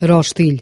rostil